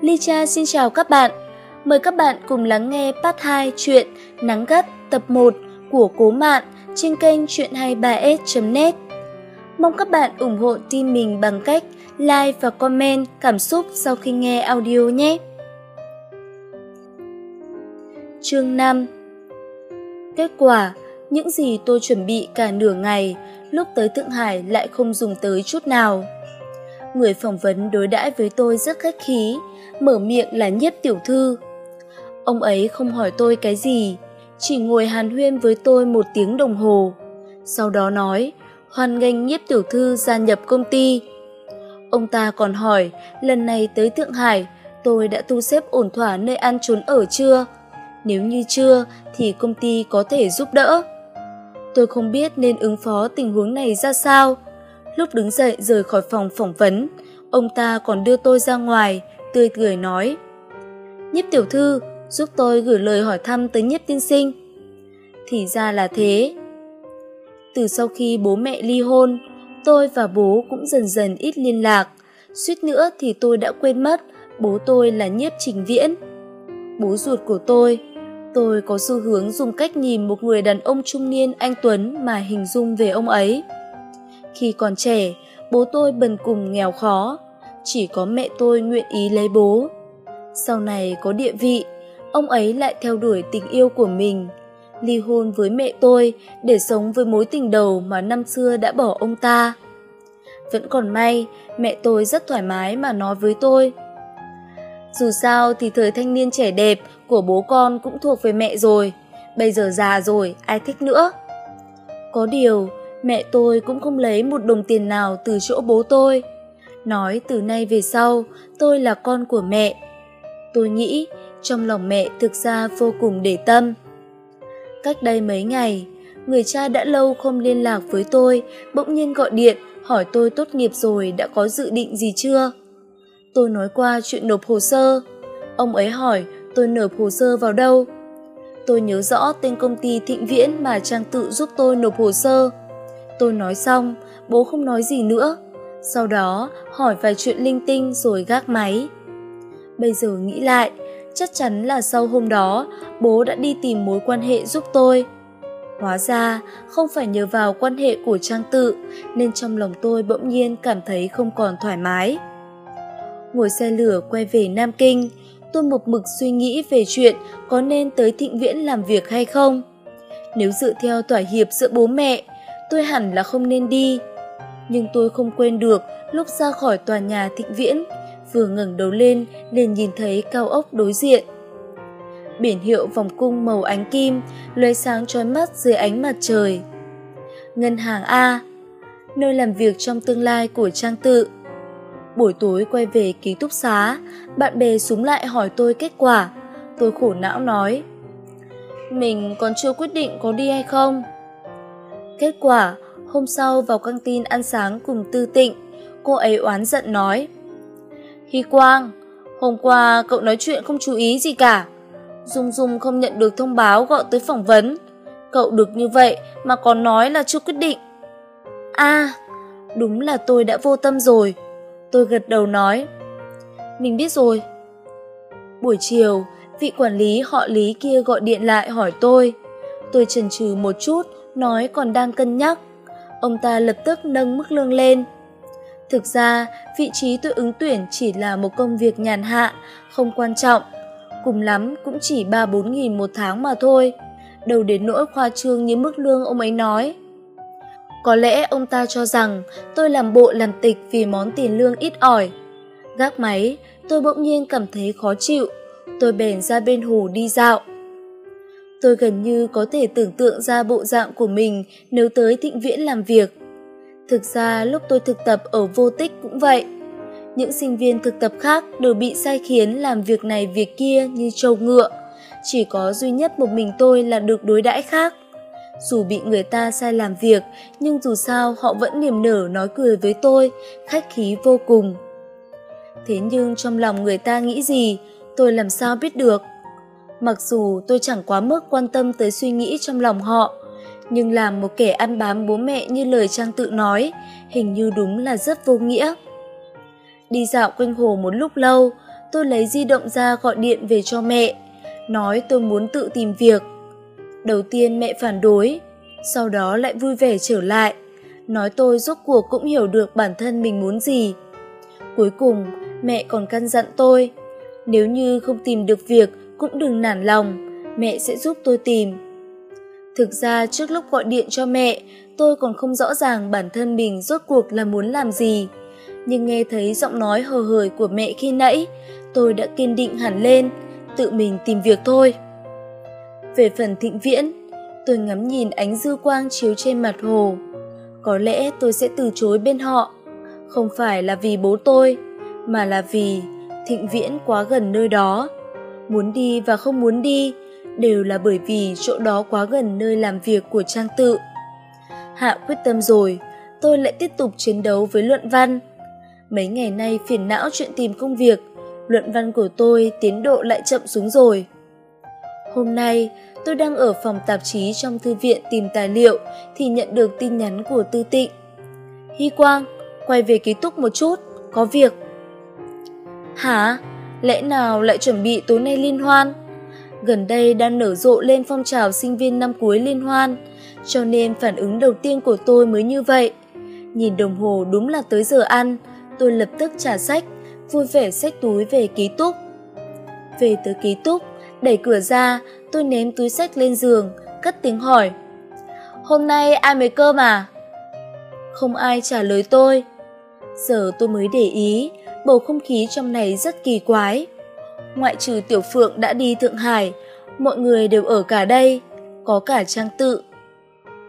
Licha xin chào các bạn. Mời các bạn cùng lắng nghe part 2 chuyện Nắng gắt tập 1 của Cố Mạn trên kênh truyện 23s.net. Mong các bạn ủng hộ team mình bằng cách like và comment cảm xúc sau khi nghe audio nhé. Chương 5 Kết quả, những gì tôi chuẩn bị cả nửa ngày, lúc tới Thượng Hải lại không dùng tới chút nào. Người phỏng vấn đối đãi với tôi rất khách khí, mở miệng là nhiếp tiểu thư. Ông ấy không hỏi tôi cái gì, chỉ ngồi hàn huyên với tôi một tiếng đồng hồ. Sau đó nói, hoan nghênh nhiếp tiểu thư gia nhập công ty. Ông ta còn hỏi, lần này tới Thượng Hải, tôi đã thu xếp ổn thỏa nơi ăn trốn ở chưa? Nếu như chưa, thì công ty có thể giúp đỡ. Tôi không biết nên ứng phó tình huống này ra sao. Lúc đứng dậy rời khỏi phòng phỏng vấn, ông ta còn đưa tôi ra ngoài, tươi cười nói. Nhiếp tiểu thư, giúp tôi gửi lời hỏi thăm tới nhiếp tiên sinh. Thì ra là thế. Từ sau khi bố mẹ ly hôn, tôi và bố cũng dần dần ít liên lạc. Suýt nữa thì tôi đã quên mất bố tôi là nhiếp trình viễn. Bố ruột của tôi, tôi có xu hướng dùng cách nhìn một người đàn ông trung niên anh Tuấn mà hình dung về ông ấy. Khi còn trẻ, bố tôi bần cùng nghèo khó, chỉ có mẹ tôi nguyện ý lấy bố. Sau này có địa vị, ông ấy lại theo đuổi tình yêu của mình, ly hôn với mẹ tôi để sống với mối tình đầu mà năm xưa đã bỏ ông ta. Vẫn còn may, mẹ tôi rất thoải mái mà nói với tôi. Dù sao thì thời thanh niên trẻ đẹp của bố con cũng thuộc về mẹ rồi, bây giờ già rồi, ai thích nữa. Có điều, mẹ tôi cũng không lấy một đồng tiền nào từ chỗ bố tôi. Nói từ nay về sau, tôi là con của mẹ. Tôi nghĩ trong lòng mẹ thực ra vô cùng để tâm. Cách đây mấy ngày, người cha đã lâu không liên lạc với tôi, bỗng nhiên gọi điện hỏi tôi tốt nghiệp rồi đã có dự định gì chưa. Tôi nói qua chuyện nộp hồ sơ. Ông ấy hỏi tôi nộp hồ sơ vào đâu. Tôi nhớ rõ tên công ty Thịnh Viễn mà Trang tự giúp tôi nộp hồ sơ. Tôi nói xong, bố không nói gì nữa. Sau đó hỏi vài chuyện linh tinh rồi gác máy. Bây giờ nghĩ lại, chắc chắn là sau hôm đó bố đã đi tìm mối quan hệ giúp tôi. Hóa ra không phải nhờ vào quan hệ của Trang Tự nên trong lòng tôi bỗng nhiên cảm thấy không còn thoải mái. Ngồi xe lửa quay về Nam Kinh, tôi một mực suy nghĩ về chuyện có nên tới Thịnh Viễn làm việc hay không. Nếu dựa theo thỏa hiệp giữa bố mẹ, tôi hẳn là không nên đi. Nhưng tôi không quên được lúc ra khỏi tòa nhà Thịnh Viễn, vừa ngẩng đầu lên liền nhìn thấy cao ốc đối diện. Biển hiệu vòng cung màu ánh kim, lóe sáng trói mắt dưới ánh mặt trời. Ngân hàng A, nơi làm việc trong tương lai của Trang Tự. Buổi tối quay về ký túc xá, bạn bè súng lại hỏi tôi kết quả. Tôi khổ não nói, mình còn chưa quyết định có đi hay không. Kết quả, hôm sau vào căng tin ăn sáng cùng Tư Tịnh, cô ấy oán giận nói. Hy Quang, hôm qua cậu nói chuyện không chú ý gì cả. Dung Dung không nhận được thông báo gọi tới phỏng vấn. Cậu được như vậy mà còn nói là chưa quyết định. À, đúng là tôi đã vô tâm rồi. Tôi gật đầu nói. Mình biết rồi. Buổi chiều, vị quản lý họ lý kia gọi điện lại hỏi tôi. Tôi chần chừ một chút, nói còn đang cân nhắc. Ông ta lập tức nâng mức lương lên. Thực ra, vị trí tôi ứng tuyển chỉ là một công việc nhàn hạ, không quan trọng. Cùng lắm cũng chỉ 3-4 nghìn một tháng mà thôi. Đầu đến nỗi khoa trương như mức lương ông ấy nói. Có lẽ ông ta cho rằng tôi làm bộ làm tịch vì món tiền lương ít ỏi. Gác máy, tôi bỗng nhiên cảm thấy khó chịu. Tôi bèn ra bên hồ đi dạo. Tôi gần như có thể tưởng tượng ra bộ dạng của mình nếu tới thịnh viễn làm việc. Thực ra lúc tôi thực tập ở vô tích cũng vậy. Những sinh viên thực tập khác đều bị sai khiến làm việc này việc kia như trâu ngựa. Chỉ có duy nhất một mình tôi là được đối đãi khác. Dù bị người ta sai làm việc, nhưng dù sao họ vẫn niềm nở nói cười với tôi, khách khí vô cùng. Thế nhưng trong lòng người ta nghĩ gì, tôi làm sao biết được. Mặc dù tôi chẳng quá mức quan tâm tới suy nghĩ trong lòng họ, nhưng làm một kẻ ăn bám bố mẹ như lời Trang tự nói, hình như đúng là rất vô nghĩa. Đi dạo quanh hồ một lúc lâu, tôi lấy di động ra gọi điện về cho mẹ, nói tôi muốn tự tìm việc. Đầu tiên mẹ phản đối, sau đó lại vui vẻ trở lại, nói tôi rốt cuộc cũng hiểu được bản thân mình muốn gì. Cuối cùng, mẹ còn căn dặn tôi, nếu như không tìm được việc cũng đừng nản lòng, mẹ sẽ giúp tôi tìm. Thực ra trước lúc gọi điện cho mẹ, tôi còn không rõ ràng bản thân mình rốt cuộc là muốn làm gì. Nhưng nghe thấy giọng nói hờ hời của mẹ khi nãy, tôi đã kiên định hẳn lên, tự mình tìm việc thôi. Về phần thịnh viễn, tôi ngắm nhìn ánh dư quang chiếu trên mặt hồ. Có lẽ tôi sẽ từ chối bên họ, không phải là vì bố tôi, mà là vì thịnh viễn quá gần nơi đó. Muốn đi và không muốn đi đều là bởi vì chỗ đó quá gần nơi làm việc của Trang Tự. Hạ quyết tâm rồi, tôi lại tiếp tục chiến đấu với luận văn. Mấy ngày nay phiền não chuyện tìm công việc, luận văn của tôi tiến độ lại chậm xuống rồi. Hôm nay, tôi đang ở phòng tạp chí trong thư viện tìm tài liệu thì nhận được tin nhắn của Tư Tịnh. Hy Quang, quay về ký túc một chút, có việc. Hả? Lẽ nào lại chuẩn bị tối nay liên hoan? Gần đây đang nở rộ lên phong trào sinh viên năm cuối liên hoan, cho nên phản ứng đầu tiên của tôi mới như vậy. Nhìn đồng hồ đúng là tới giờ ăn, tôi lập tức trả sách, vui vẻ xách túi về ký túc. Về tới ký túc, đẩy cửa ra, tôi ném túi sách lên giường, cất tiếng hỏi. Hôm nay ai mới cơm à? Không ai trả lời tôi. Giờ tôi mới để ý, bầu không khí trong này rất kỳ quái. Ngoại trừ Tiểu Phượng đã đi Thượng Hải, mọi người đều ở cả đây, có cả Trang Tự.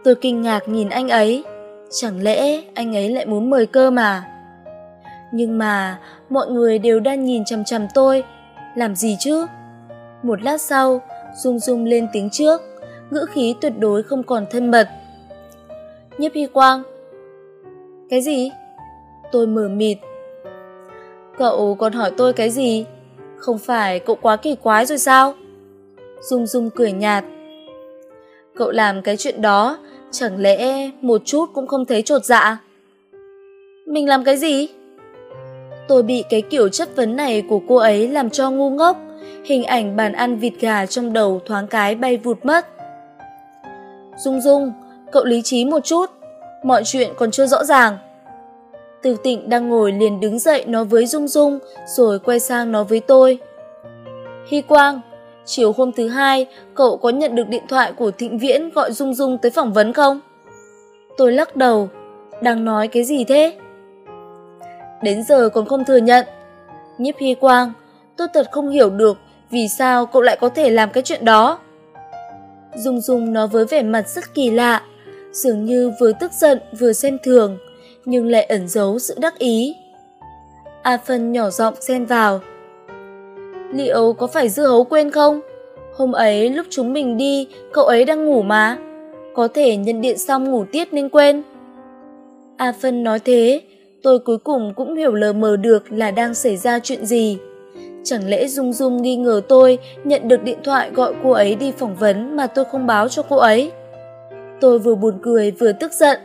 Tôi kinh ngạc nhìn anh ấy, chẳng lẽ anh ấy lại muốn mời cơ mà? Nhưng mà mọi người đều đang nhìn chằm chằm tôi, làm gì chứ? Một lát sau, Dung Dung lên tiếng trước, ngữ khí tuyệt đối không còn thân mật. Nhấp Hy Quang Cái gì? Tôi mở mịt. Cậu còn hỏi tôi cái gì? Không phải cậu quá kỳ quái rồi sao? Dung Dung cười nhạt. Cậu làm cái chuyện đó, chẳng lẽ một chút cũng không thấy trột dạ? Mình làm cái gì? Tôi bị cái kiểu chất vấn này của cô ấy làm cho ngu ngốc, hình ảnh bàn ăn vịt gà trong đầu thoáng cái bay vụt mất. Dung Dung, cậu lý trí một chút, mọi chuyện còn chưa rõ ràng. Từ tịnh đang ngồi liền đứng dậy nói với Dung Dung, rồi quay sang nói với tôi. Hy Quang, chiều hôm thứ hai, cậu có nhận được điện thoại của Thịnh Viễn gọi Dung Dung tới phỏng vấn không? Tôi lắc đầu, đang nói cái gì thế? Đến giờ còn không thừa nhận. Nhiếp Hy Quang, tôi thật không hiểu được vì sao cậu lại có thể làm cái chuyện đó. Dung Dung nói với vẻ mặt rất kỳ lạ, dường như vừa tức giận vừa xem thường nhưng lại ẩn giấu sự đắc ý. A Phân nhỏ giọng xen vào. Liệu có phải dưa hấu quên không? Hôm ấy lúc chúng mình đi, cậu ấy đang ngủ mà. Có thể nhận điện xong ngủ tiếp nên quên. A Phân nói thế, tôi cuối cùng cũng hiểu lờ mờ được là đang xảy ra chuyện gì. Chẳng lẽ Dung Dung nghi ngờ tôi nhận được điện thoại gọi cô ấy đi phỏng vấn mà tôi không báo cho cô ấy? Tôi vừa buồn cười vừa tức giận.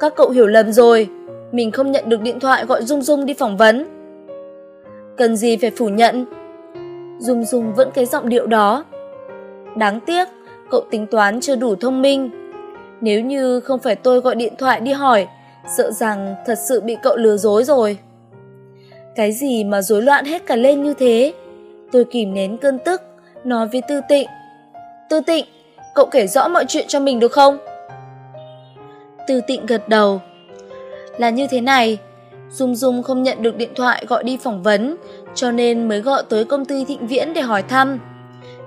Các cậu hiểu lầm rồi, mình không nhận được điện thoại gọi Dung Dung đi phỏng vấn. Cần gì phải phủ nhận? Dung Dung vẫn cái giọng điệu đó. Đáng tiếc, cậu tính toán chưa đủ thông minh. Nếu như không phải tôi gọi điện thoại đi hỏi, sợ rằng thật sự bị cậu lừa dối rồi. Cái gì mà rối loạn hết cả lên như thế? Tôi kìm nén cơn tức, nói với Tư Tịnh. Tư Tịnh, cậu kể rõ mọi chuyện cho mình được không? Từ tịnh gật đầu. Là như thế này, Dung Dung không nhận được điện thoại gọi đi phỏng vấn, cho nên mới gọi tới công ty Thịnh Viễn để hỏi thăm.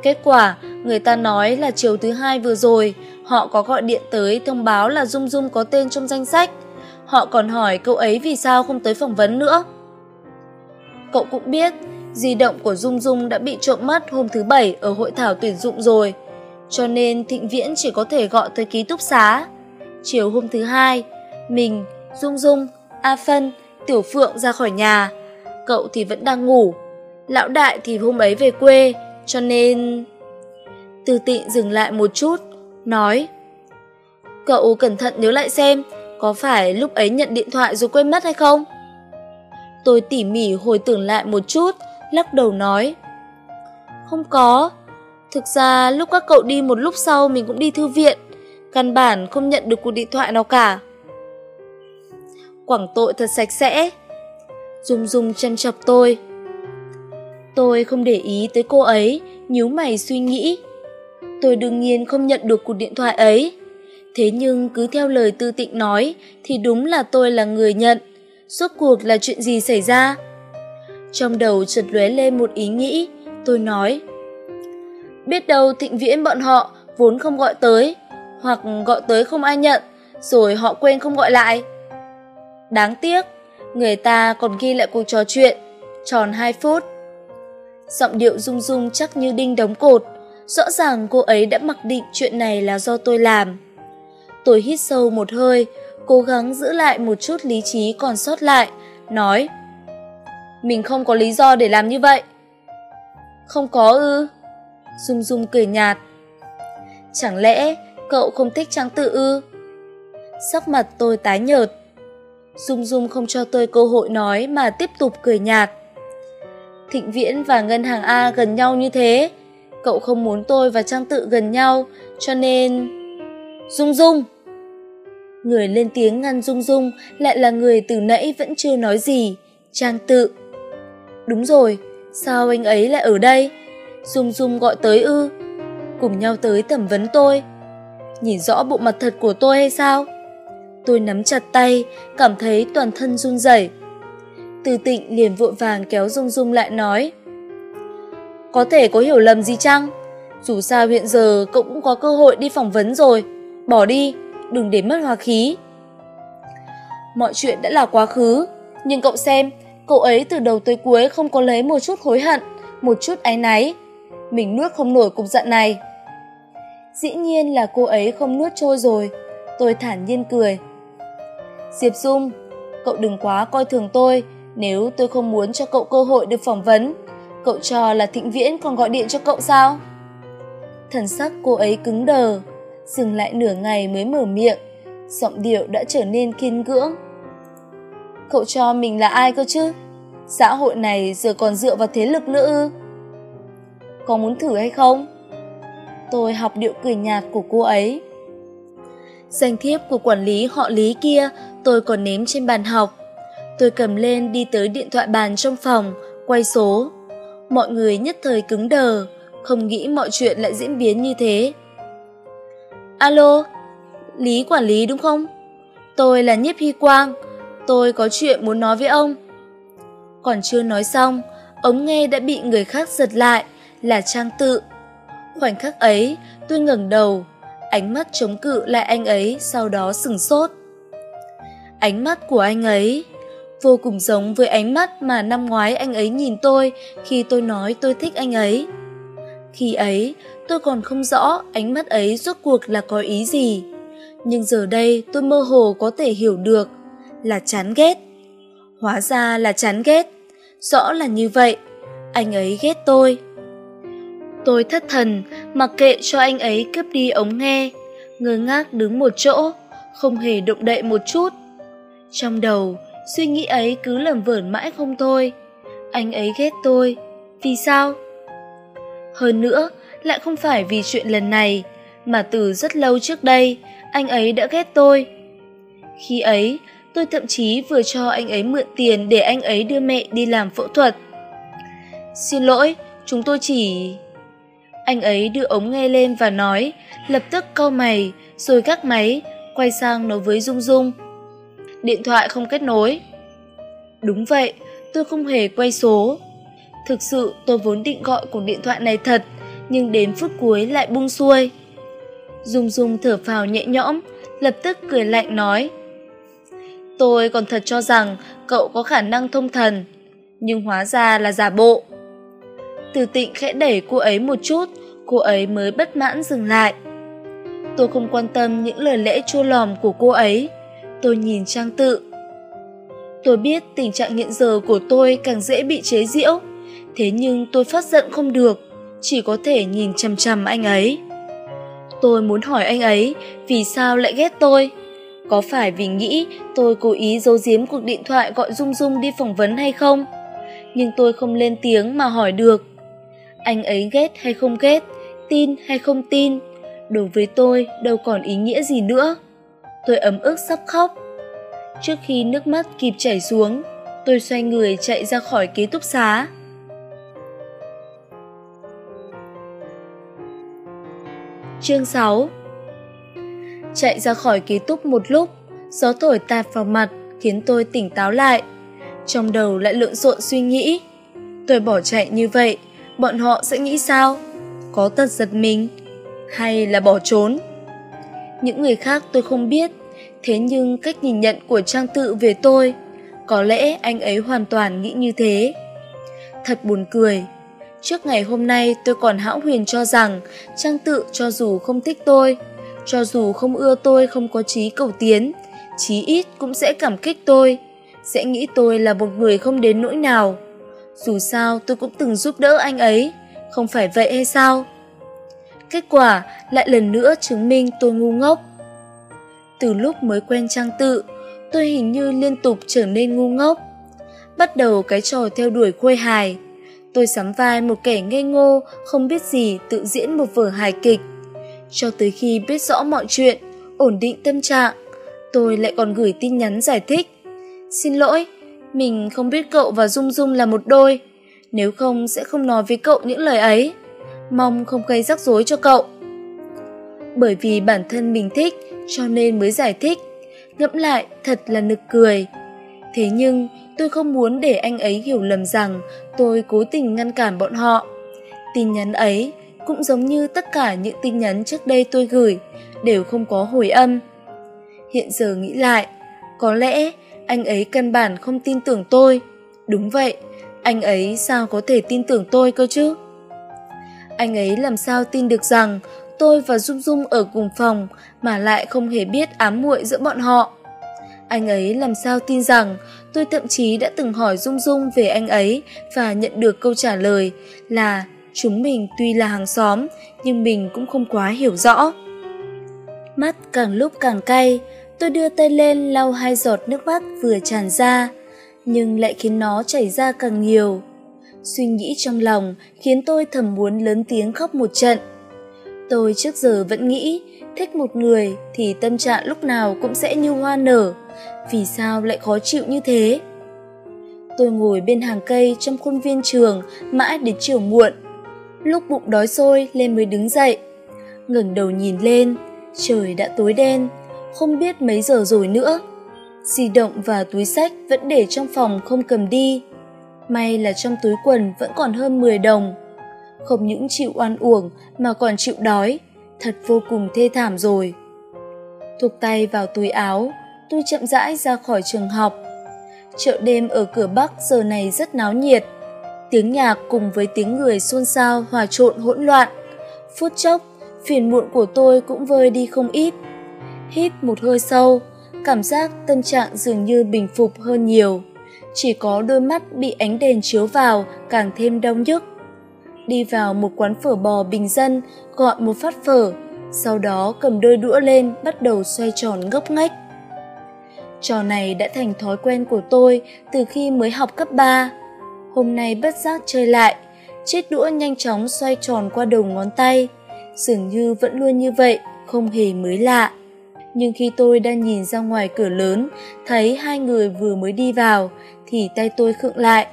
Kết quả, người ta nói là chiều thứ hai vừa rồi, họ có gọi điện tới thông báo là Dung Dung có tên trong danh sách. Họ còn hỏi cậu ấy vì sao không tới phỏng vấn nữa. Cậu cũng biết, di động của Dung Dung đã bị trộm mất hôm thứ bảy ở hội thảo tuyển dụng rồi, cho nên Thịnh Viễn chỉ có thể gọi tới ký túc xá. Chiều hôm thứ hai, mình, Dung Dung, A Phân, Tiểu Phượng ra khỏi nhà. Cậu thì vẫn đang ngủ. Lão đại thì hôm ấy về quê, cho nên... Từ tịnh dừng lại một chút, nói Cậu cẩn thận nhớ lại xem, có phải lúc ấy nhận điện thoại rồi quên mất hay không? Tôi tỉ mỉ hồi tưởng lại một chút, lắc đầu nói. Không có, thực ra lúc các cậu đi một lúc sau mình cũng đi thư viện, căn bản không nhận được cuộc điện thoại nào cả. Quảng tội thật sạch sẽ. Dung Dung chân chọc tôi. Tôi không để ý tới cô ấy, nhíu mày suy nghĩ. Tôi đương nhiên không nhận được cuộc điện thoại ấy. Thế nhưng cứ theo lời tư tịnh nói thì đúng là tôi là người nhận. Suốt cuộc là chuyện gì xảy ra? Trong đầu chợt lóe lên một ý nghĩ, tôi nói. Biết đâu thịnh viễn bọn họ vốn không gọi tới, hoặc gọi tới không ai nhận, rồi họ quên không gọi lại. Đáng tiếc, người ta còn ghi lại cuộc trò chuyện, tròn 2 phút. Giọng điệu rung rung chắc như đinh đóng cột, rõ ràng cô ấy đã mặc định chuyện này là do tôi làm. Tôi hít sâu một hơi, cố gắng giữ lại một chút lý trí còn sót lại, nói Mình không có lý do để làm như vậy. Không có ư? Dung Dung cười nhạt. Chẳng lẽ cậu không thích Trang Tự ư? Sắc mặt tôi tái nhợt. Dung Dung không cho tôi cơ hội nói mà tiếp tục cười nhạt. Thịnh Viễn và Ngân hàng A gần nhau như thế, cậu không muốn tôi và Trang Tự gần nhau, cho nên... Dung Dung! Người lên tiếng ngăn Dung Dung lại là người từ nãy vẫn chưa nói gì, Trang Tự. Đúng rồi, sao anh ấy lại ở đây? Dung Dung gọi tới ư? Cùng nhau tới thẩm vấn tôi. Nhìn rõ bộ mặt thật của tôi hay sao? Tôi nắm chặt tay, cảm thấy toàn thân run rẩy. Từ tịnh liền vội vàng kéo Dung Dung lại nói. Có thể có hiểu lầm gì chăng? Dù sao hiện giờ cậu cũng có cơ hội đi phỏng vấn rồi. Bỏ đi, đừng để mất hòa khí. Mọi chuyện đã là quá khứ, nhưng cậu xem, cậu ấy từ đầu tới cuối không có lấy một chút hối hận, một chút áy náy. Mình nuốt không nổi cục giận này. Dĩ nhiên là cô ấy không nuốt trôi rồi. Tôi thản nhiên cười. Diệp Dung, cậu đừng quá coi thường tôi nếu tôi không muốn cho cậu cơ hội được phỏng vấn. Cậu cho là Thịnh Viễn còn gọi điện cho cậu sao? Thần sắc cô ấy cứng đờ, dừng lại nửa ngày mới mở miệng, giọng điệu đã trở nên kiên cưỡng. Cậu cho mình là ai cơ chứ? Xã hội này giờ còn dựa vào thế lực nữa ư? Có muốn thử hay không? Tôi học điệu cười nhạt của cô ấy. Danh thiếp của quản lý họ lý kia tôi còn ném trên bàn học. Tôi cầm lên đi tới điện thoại bàn trong phòng, quay số. Mọi người nhất thời cứng đờ, không nghĩ mọi chuyện lại diễn biến như thế. Alo, Lý quản lý đúng không? Tôi là Nhiếp Hy Quang, tôi có chuyện muốn nói với ông. Còn chưa nói xong, ống nghe đã bị người khác giật lại, là Trang Tự. Khoảnh khắc ấy, tôi ngẩng đầu, ánh mắt chống cự lại anh ấy, sau đó sừng sốt. Ánh mắt của anh ấy vô cùng giống với ánh mắt mà năm ngoái anh ấy nhìn tôi khi tôi nói tôi thích anh ấy. Khi ấy, tôi còn không rõ ánh mắt ấy rốt cuộc là có ý gì. Nhưng giờ đây tôi mơ hồ có thể hiểu được là chán ghét. Hóa ra là chán ghét. Rõ là như vậy. Anh ấy ghét tôi. Tôi thất thần, mặc kệ cho anh ấy cướp đi ống nghe, ngơ ngác đứng một chỗ, không hề động đậy một chút. Trong đầu, suy nghĩ ấy cứ lầm vởn mãi không thôi. Anh ấy ghét tôi. Vì sao? Hơn nữa, lại không phải vì chuyện lần này, mà từ rất lâu trước đây, anh ấy đã ghét tôi. Khi ấy, tôi thậm chí vừa cho anh ấy mượn tiền để anh ấy đưa mẹ đi làm phẫu thuật. Xin lỗi, chúng tôi chỉ... Anh ấy đưa ống nghe lên và nói, lập tức câu mày, rồi gác máy, quay sang nói với Dung Dung. Điện thoại không kết nối. Đúng vậy, tôi không hề quay số. Thực sự tôi vốn định gọi cuộc điện thoại này thật, nhưng đến phút cuối lại bung xuôi. Dung Dung thở phào nhẹ nhõm, lập tức cười lạnh nói. Tôi còn thật cho rằng cậu có khả năng thông thần, nhưng hóa ra là giả bộ. Từ tịnh khẽ đẩy cô ấy một chút, cô ấy mới bất mãn dừng lại. Tôi không quan tâm những lời lẽ chua lòm của cô ấy. Tôi nhìn Trang Tự. Tôi biết tình trạng hiện giờ của tôi càng dễ bị chế giễu, thế nhưng tôi phát giận không được, chỉ có thể nhìn chằm chằm anh ấy. Tôi muốn hỏi anh ấy vì sao lại ghét tôi. Có phải vì nghĩ tôi cố ý giấu giếm cuộc điện thoại gọi Dung Dung đi phỏng vấn hay không? nhưng tôi không lên tiếng mà hỏi được. Anh ấy ghét hay không ghét, tin hay không tin, đối với tôi đâu còn ý nghĩa gì nữa. Tôi ấm ức sắp khóc. Trước khi nước mắt kịp chảy xuống, tôi xoay người chạy ra khỏi ký túc xá. Chương 6 Chạy ra khỏi ký túc một lúc, gió thổi tạt vào mặt khiến tôi tỉnh táo lại. Trong đầu lại lộn xộn suy nghĩ. Tôi bỏ chạy như vậy, bọn họ sẽ nghĩ sao? Có tật giật mình? Hay là bỏ trốn? Những người khác tôi không biết, thế nhưng cách nhìn nhận của Trang Tự về tôi, có lẽ anh ấy hoàn toàn nghĩ như thế. Thật buồn cười, Trước ngày hôm nay tôi còn hão huyền cho rằng Trang tự cho dù không thích tôi, cho dù không ưa tôi không có trí cầu tiến, chí ít cũng sẽ cảm kích tôi, sẽ nghĩ tôi là một người không đến nỗi nào. Dù sao tôi cũng từng giúp đỡ anh ấy, không phải vậy hay sao? Kết quả lại lần nữa chứng minh tôi ngu ngốc. Từ lúc mới quen Trang tự, tôi hình như liên tục trở nên ngu ngốc. Bắt đầu cái trò theo đuổi khuê hài, tôi sắm vai một kẻ ngây ngô không biết gì tự diễn một vở hài kịch cho tới khi biết rõ mọi chuyện ổn định tâm trạng tôi lại còn gửi tin nhắn giải thích xin lỗi mình không biết cậu và dung dung là một đôi nếu không sẽ không nói với cậu những lời ấy. Mong không gây rắc rối cho cậu. Bởi vì bản thân mình thích, cho nên mới giải thích. Ngẫm lại, thật là nực cười. Thế nhưng, tôi không muốn để anh ấy hiểu lầm rằng tôi cố tình ngăn cản bọn họ. Tin nhắn ấy cũng giống như tất cả những tin nhắn trước đây tôi gửi, đều không có hồi âm. Hiện giờ nghĩ lại, có lẽ anh ấy căn bản không tin tưởng tôi. Đúng vậy anh ấy sao có thể tin tưởng tôi cơ chứ? Anh ấy làm sao tin được rằng tôi và dung dung ở cùng phòng mà lại không hề biết ám muội giữa bọn họ? Anh ấy làm sao tin rằng tôi thậm chí đã từng hỏi dung dung về anh ấy và nhận được câu trả lời là chúng mình tuy là hàng xóm nhưng mình cũng không quá hiểu rõ. Mắt càng lúc càng cay, tôi đưa tay lên lau hai giọt nước mắt vừa tràn ra nhưng lại khiến nó chảy ra càng nhiều. Suy nghĩ trong lòng khiến tôi thầm muốn lớn tiếng khóc một trận. Tôi trước giờ vẫn nghĩ, thích một người thì tâm trạng lúc nào cũng sẽ như hoa nở. Vì sao lại khó chịu như thế? Tôi ngồi bên hàng cây trong khuôn viên trường mãi đến chiều muộn. Lúc bụng đói sôi lên mới đứng dậy. Ngẩng đầu nhìn lên, trời đã tối đen. Không biết mấy giờ rồi nữa di động và túi sách vẫn để trong phòng không cầm đi. May là trong túi quần vẫn còn hơn 10 đồng. Không những chịu oan uổng mà còn chịu đói, thật vô cùng thê thảm rồi. Thục tay vào túi áo, tôi chậm rãi ra khỏi trường học. Chợ đêm ở cửa bắc giờ này rất náo nhiệt. Tiếng nhạc cùng với tiếng người xôn xao, hòa trộn, hỗn loạn. Phút chốc, phiền muộn của tôi cũng vơi đi không ít. Hít một hơi sâu cảm giác tâm trạng dường như bình phục hơn nhiều. Chỉ có đôi mắt bị ánh đèn chiếu vào càng thêm đau nhức. Đi vào một quán phở bò bình dân, gọi một phát phở, sau đó cầm đôi đũa lên bắt đầu xoay tròn ngốc nghếch. Trò này đã thành thói quen của tôi từ khi mới học cấp ba. Hôm nay bất giác chơi lại, chiếc đũa nhanh chóng xoay tròn qua đầu ngón tay. Dường như vẫn luôn như vậy, không hề mới lạ nhưng khi tôi đang nhìn ra ngoài cửa lớn, thấy hai người vừa mới đi vào, thì tay tôi khựng lại.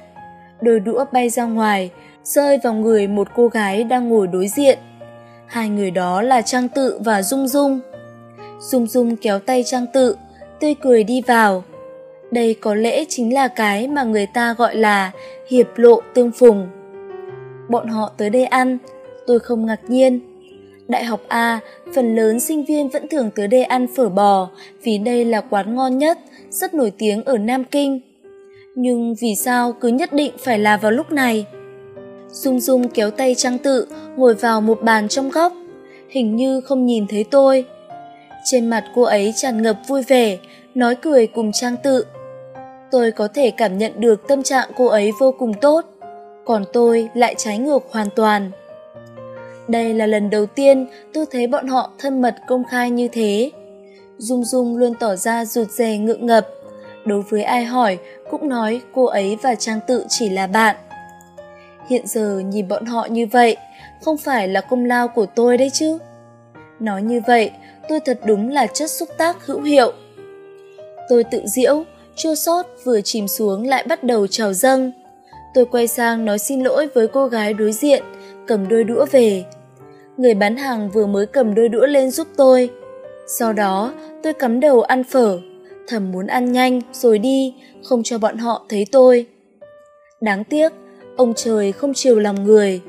Đôi đũa bay ra ngoài, rơi vào người một cô gái đang ngồi đối diện. Hai người đó là trang tự và dung dung. Dung dung kéo tay trang tự, tươi cười đi vào. Đây có lẽ chính là cái mà người ta gọi là hiệp lộ tương phùng. Bọn họ tới đây ăn, tôi không ngạc nhiên đại học a, phần lớn sinh viên vẫn thường tới đây ăn phở bò, vì đây là quán ngon nhất, rất nổi tiếng ở nam kinh. Nhưng vì sao cứ nhất định phải là vào lúc này? Dung dung kéo tay trang tự, ngồi vào một bàn trong góc. Hình như không nhìn thấy tôi. Trên mặt cô ấy tràn ngập vui vẻ, nói cười cùng trang tự. Tôi có thể cảm nhận được tâm trạng cô ấy vô cùng tốt, còn tôi lại trái ngược hoàn toàn đây là lần đầu tiên tôi thấy bọn họ thân mật công khai như thế dung dung luôn tỏ ra rụt rè ngượng ngập đối với ai hỏi cũng nói cô ấy và Trang Tự chỉ là bạn. Hiện giờ nhìn bọn họ như vậy, không phải là công lao của tôi đấy chứ. Nói như vậy, tôi thật đúng là chất xúc tác hữu hiệu. Tôi tự diễu, chua sót vừa chìm xuống lại bắt đầu trào dâng. Tôi quay sang nói xin lỗi với cô gái đối diện, cầm đôi đũa về. Người bán hàng vừa mới cầm đôi đũa lên giúp tôi. Sau đó, tôi cắm đầu ăn phở, thầm muốn ăn nhanh rồi đi, không cho bọn họ thấy tôi. Đáng tiếc, ông trời không chiều lòng người.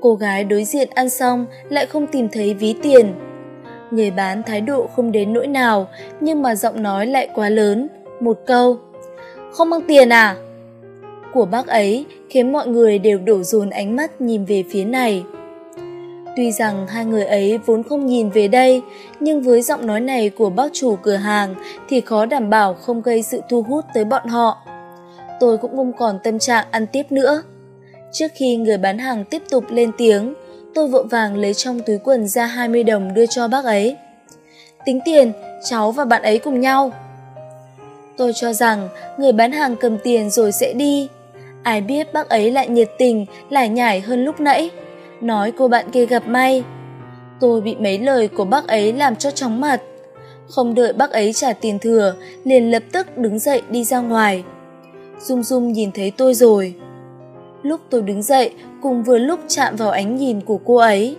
Cô gái đối diện ăn xong lại không tìm thấy ví tiền. Người bán thái độ không đến nỗi nào, nhưng mà giọng nói lại quá lớn, một câu. Không mang tiền à? Của bác ấy khiến mọi người đều đổ dồn ánh mắt nhìn về phía này. Tuy rằng hai người ấy vốn không nhìn về đây, nhưng với giọng nói này của bác chủ cửa hàng thì khó đảm bảo không gây sự thu hút tới bọn họ. Tôi cũng không còn tâm trạng ăn tiếp nữa. Trước khi người bán hàng tiếp tục lên tiếng, tôi vội vàng lấy trong túi quần ra 20 đồng đưa cho bác ấy. Tính tiền, cháu và bạn ấy cùng nhau. Tôi cho rằng người bán hàng cầm tiền rồi sẽ đi. Ai biết bác ấy lại nhiệt tình, lại nhảy hơn lúc nãy nói cô bạn kia gặp may. Tôi bị mấy lời của bác ấy làm cho chóng mặt. Không đợi bác ấy trả tiền thừa, liền lập tức đứng dậy đi ra ngoài. Dung Dung nhìn thấy tôi rồi. Lúc tôi đứng dậy, cùng vừa lúc chạm vào ánh nhìn của cô ấy.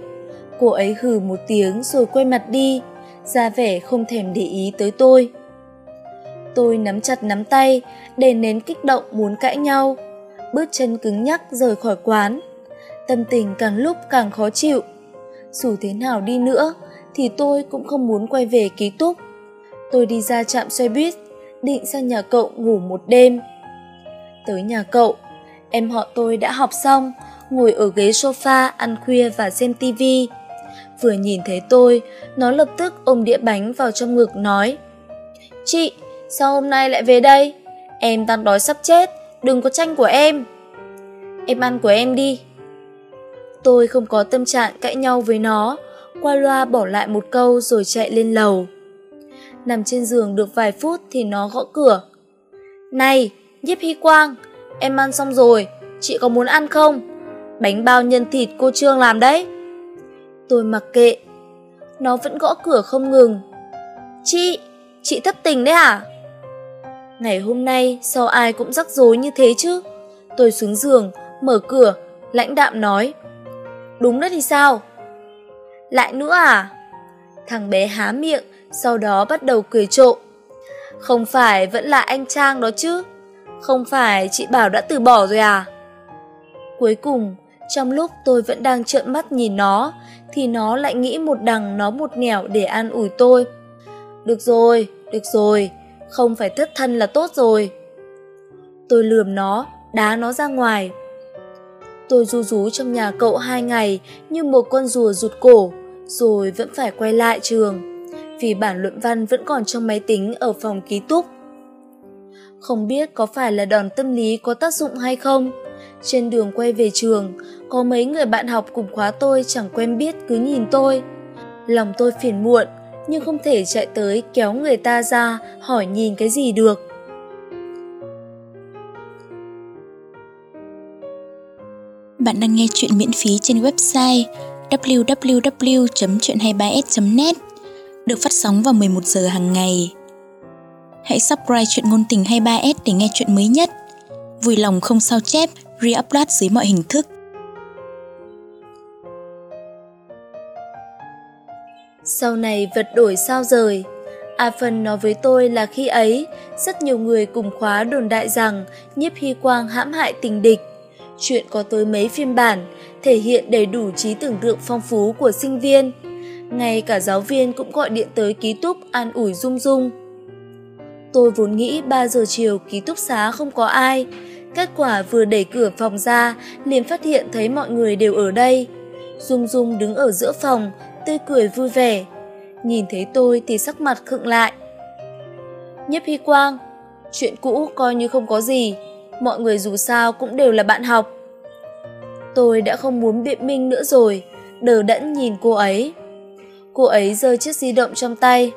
Cô ấy hừ một tiếng rồi quay mặt đi, ra vẻ không thèm để ý tới tôi. Tôi nắm chặt nắm tay, đè nén kích động muốn cãi nhau. Bước chân cứng nhắc rời khỏi quán tâm tình càng lúc càng khó chịu. Dù thế nào đi nữa thì tôi cũng không muốn quay về ký túc. Tôi đi ra trạm xe buýt, định sang nhà cậu ngủ một đêm. Tới nhà cậu, em họ tôi đã học xong, ngồi ở ghế sofa ăn khuya và xem tivi. Vừa nhìn thấy tôi, nó lập tức ôm đĩa bánh vào trong ngực nói Chị, sao hôm nay lại về đây? Em đang đói sắp chết, đừng có tranh của em. Em ăn của em đi, Tôi không có tâm trạng cãi nhau với nó, qua loa bỏ lại một câu rồi chạy lên lầu. Nằm trên giường được vài phút thì nó gõ cửa. Này, Nhiếp Hy Quang, em ăn xong rồi, chị có muốn ăn không? Bánh bao nhân thịt cô Trương làm đấy. Tôi mặc kệ. Nó vẫn gõ cửa không ngừng. Chị, chị thất tình đấy à? Ngày hôm nay sao ai cũng rắc rối như thế chứ? Tôi xuống giường, mở cửa, lãnh đạm nói. Đúng đấy thì sao? Lại nữa à? Thằng bé há miệng, sau đó bắt đầu cười trộm. Không phải vẫn là anh Trang đó chứ? Không phải chị bảo đã từ bỏ rồi à? Cuối cùng, trong lúc tôi vẫn đang trợn mắt nhìn nó, thì nó lại nghĩ một đằng nó một nẻo để an ủi tôi. Được rồi, được rồi, không phải thất thân là tốt rồi. Tôi lườm nó, đá nó ra ngoài, Tôi ru rú trong nhà cậu hai ngày như một con rùa rụt cổ, rồi vẫn phải quay lại trường, vì bản luận văn vẫn còn trong máy tính ở phòng ký túc. Không biết có phải là đòn tâm lý có tác dụng hay không? Trên đường quay về trường, có mấy người bạn học cùng khóa tôi chẳng quen biết cứ nhìn tôi. Lòng tôi phiền muộn, nhưng không thể chạy tới kéo người ta ra hỏi nhìn cái gì được. Bạn đang nghe chuyện miễn phí trên website www.chuyện23s.net được phát sóng vào 11 giờ hàng ngày. Hãy subscribe chuyện ngôn tình 23s để nghe chuyện mới nhất. Vui lòng không sao chép, re-upload dưới mọi hình thức. Sau này vật đổi sao rời. A Phân nói với tôi là khi ấy, rất nhiều người cùng khóa đồn đại rằng nhiếp hy quang hãm hại tình địch Chuyện có tới mấy phiên bản, thể hiện đầy đủ trí tưởng tượng phong phú của sinh viên. Ngay cả giáo viên cũng gọi điện tới ký túc an ủi Dung Dung. Tôi vốn nghĩ 3 giờ chiều ký túc xá không có ai. Kết quả vừa đẩy cửa phòng ra, liền phát hiện thấy mọi người đều ở đây. Dung Dung đứng ở giữa phòng, tươi cười vui vẻ. Nhìn thấy tôi thì sắc mặt khựng lại. Nhấp Hy Quang, chuyện cũ coi như không có gì, mọi người dù sao cũng đều là bạn học. Tôi đã không muốn biện minh nữa rồi, đờ đẫn nhìn cô ấy. Cô ấy giơ chiếc di động trong tay.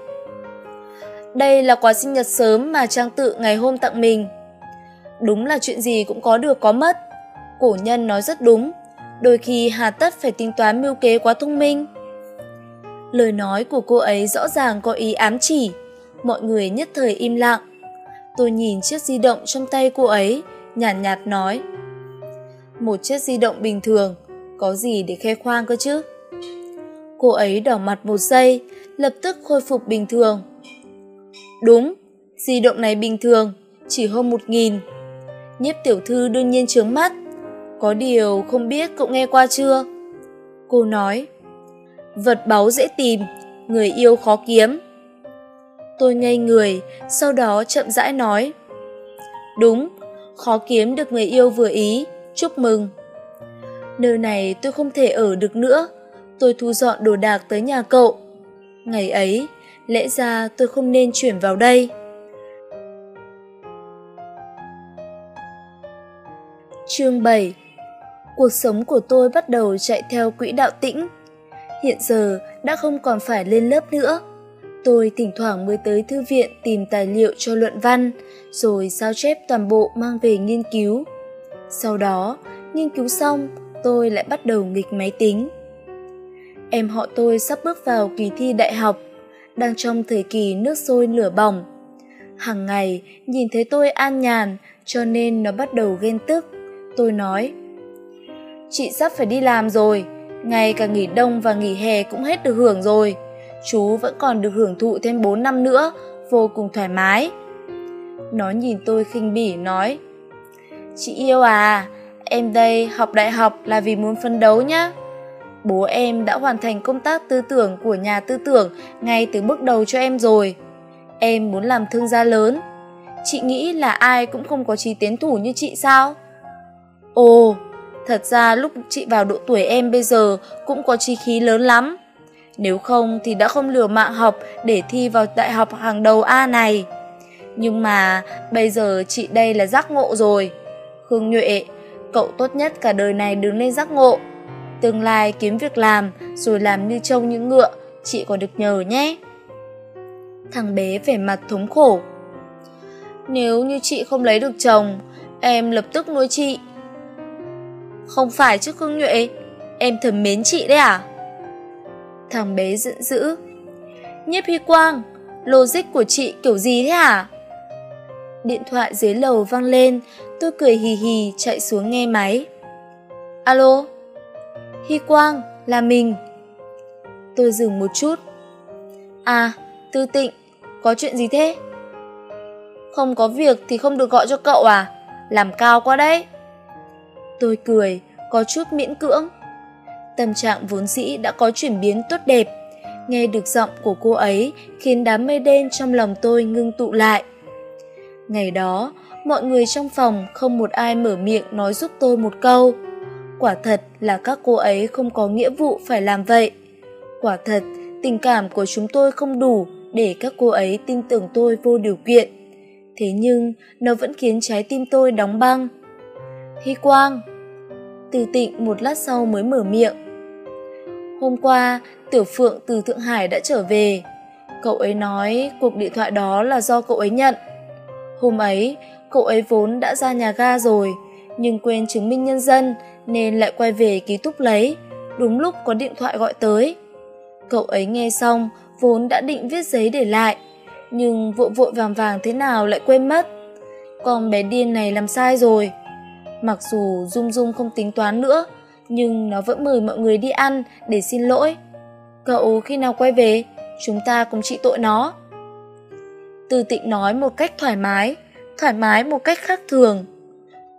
Đây là quà sinh nhật sớm mà Trang tự ngày hôm tặng mình. Đúng là chuyện gì cũng có được có mất. Cổ nhân nói rất đúng, đôi khi hà tất phải tính toán mưu kế quá thông minh. Lời nói của cô ấy rõ ràng có ý ám chỉ, mọi người nhất thời im lặng. Tôi nhìn chiếc di động trong tay cô ấy, nhàn nhạt, nhạt nói. Một chiếc di động bình thường, có gì để khoe khoang cơ chứ? Cô ấy đỏ mặt một giây, lập tức khôi phục bình thường. Đúng, di động này bình thường, chỉ hơn một nghìn. Nhiếp tiểu thư đương nhiên trướng mắt. Có điều không biết cậu nghe qua chưa? Cô nói, vật báu dễ tìm, người yêu khó kiếm. Tôi ngây người, sau đó chậm rãi nói. Đúng, khó kiếm được người yêu vừa ý, chúc mừng. Nơi này tôi không thể ở được nữa, tôi thu dọn đồ đạc tới nhà cậu. Ngày ấy, lẽ ra tôi không nên chuyển vào đây. Chương 7 Cuộc sống của tôi bắt đầu chạy theo quỹ đạo tĩnh. Hiện giờ đã không còn phải lên lớp nữa. Tôi thỉnh thoảng mới tới thư viện tìm tài liệu cho luận văn, rồi sao chép toàn bộ mang về nghiên cứu. Sau đó, nghiên cứu xong, tôi lại bắt đầu nghịch máy tính. Em họ tôi sắp bước vào kỳ thi đại học, đang trong thời kỳ nước sôi lửa bỏng. Hàng ngày nhìn thấy tôi an nhàn cho nên nó bắt đầu ghen tức. Tôi nói, chị sắp phải đi làm rồi, ngày cả nghỉ đông và nghỉ hè cũng hết được hưởng rồi. Chú vẫn còn được hưởng thụ thêm 4 năm nữa, vô cùng thoải mái. Nó nhìn tôi khinh bỉ nói, Chị yêu à, em đây học đại học là vì muốn phấn đấu nhá. Bố em đã hoàn thành công tác tư tưởng của nhà tư tưởng ngay từ bước đầu cho em rồi. Em muốn làm thương gia lớn. Chị nghĩ là ai cũng không có trí tiến thủ như chị sao? Ồ, thật ra lúc chị vào độ tuổi em bây giờ cũng có trí khí lớn lắm. Nếu không thì đã không lừa mạng học để thi vào đại học hàng đầu A này. Nhưng mà bây giờ chị đây là giác ngộ rồi. Khương Nhuệ, cậu tốt nhất cả đời này đứng lên giác ngộ. Tương lai kiếm việc làm rồi làm như trông những ngựa chị còn được nhờ nhé. Thằng bé vẻ mặt thống khổ. Nếu như chị không lấy được chồng em lập tức nuôi chị. Không phải chứ khương nhuệ em thầm mến chị đấy à? Thằng bé giận dữ nhiếp hy quang logic của chị kiểu gì thế hả điện thoại dưới lầu vang lên tôi cười hì hì chạy xuống nghe máy alo Hy Quang, là mình. Tôi dừng một chút. À, Tư Tịnh, có chuyện gì thế? Không có việc thì không được gọi cho cậu à? Làm cao quá đấy. Tôi cười, có chút miễn cưỡng. Tâm trạng vốn dĩ đã có chuyển biến tốt đẹp. Nghe được giọng của cô ấy khiến đám mây đen trong lòng tôi ngưng tụ lại. Ngày đó, mọi người trong phòng không một ai mở miệng nói giúp tôi một câu. Quả thật là các cô ấy không có nghĩa vụ phải làm vậy. Quả thật tình cảm của chúng tôi không đủ để các cô ấy tin tưởng tôi vô điều kiện. Thế nhưng nó vẫn khiến trái tim tôi đóng băng. Hy quang! Từ tịnh một lát sau mới mở miệng hôm qua, tiểu phượng từ thượng hải đã trở về. Cậu ấy nói cuộc điện thoại đó là do cậu ấy nhận. Hôm ấy, cậu ấy vốn đã ra nhà ga rồi, nhưng quên chứng minh nhân dân nên lại quay về ký túc lấy, đúng lúc có điện thoại gọi tới. Cậu ấy nghe xong, vốn đã định viết giấy để lại, nhưng vội vội vàng vàng thế nào lại quên mất. Con bé điên này làm sai rồi. Mặc dù dung dung không tính toán nữa nhưng nó vẫn mời mọi người đi ăn để xin lỗi. Cậu khi nào quay về, chúng ta cùng trị tội nó. Từ tịnh nói một cách thoải mái thoải mái một cách khác thường.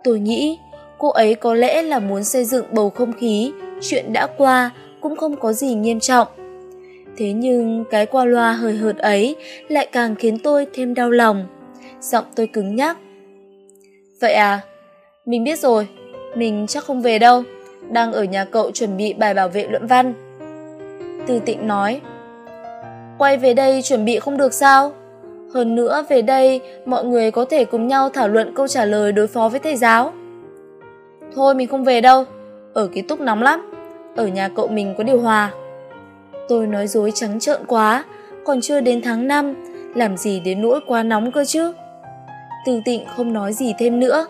Tôi nghĩ cô ấy có lẽ là muốn xây dựng bầu không khí, chuyện đã qua cũng không có gì nghiêm trọng. Thế nhưng cái qua loa hời hợt ấy lại càng khiến tôi thêm đau lòng. Giọng tôi cứng nhắc. Vậy à? Mình biết rồi, mình chắc không về đâu đang ở nhà cậu chuẩn bị bài bảo vệ luận văn. Từ tịnh nói, quay về đây chuẩn bị không được sao? Hơn nữa về đây, mọi người có thể cùng nhau thảo luận câu trả lời đối phó với thầy giáo. Thôi mình không về đâu, ở ký túc nóng lắm, ở nhà cậu mình có điều hòa. Tôi nói dối trắng trợn quá, còn chưa đến tháng năm, làm gì đến nỗi quá nóng cơ chứ? Từ tịnh không nói gì thêm nữa.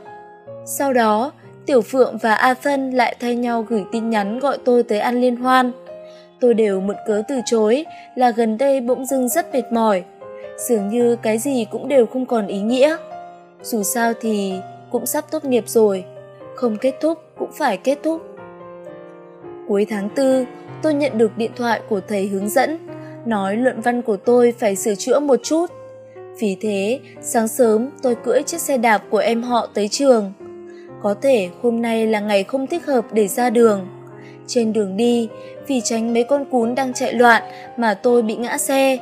Sau đó tiểu phượng và a phân lại thay nhau gửi tin nhắn gọi tôi tới ăn liên hoan. Tôi đều mượn cớ từ chối, là gần đây bỗng dưng rất mệt mỏi. Dường như cái gì cũng đều không còn ý nghĩa. Dù sao thì cũng sắp tốt nghiệp rồi, không kết thúc cũng phải kết thúc. Cuối tháng tư, tôi nhận được điện thoại của thầy hướng dẫn, nói luận văn của tôi phải sửa chữa một chút. Vì thế, sáng sớm tôi cưỡi chiếc xe đạp của em họ tới trường có thể hôm nay là ngày không thích hợp để ra đường. Trên đường đi, vì tránh mấy con cún đang chạy loạn mà tôi bị ngã xe.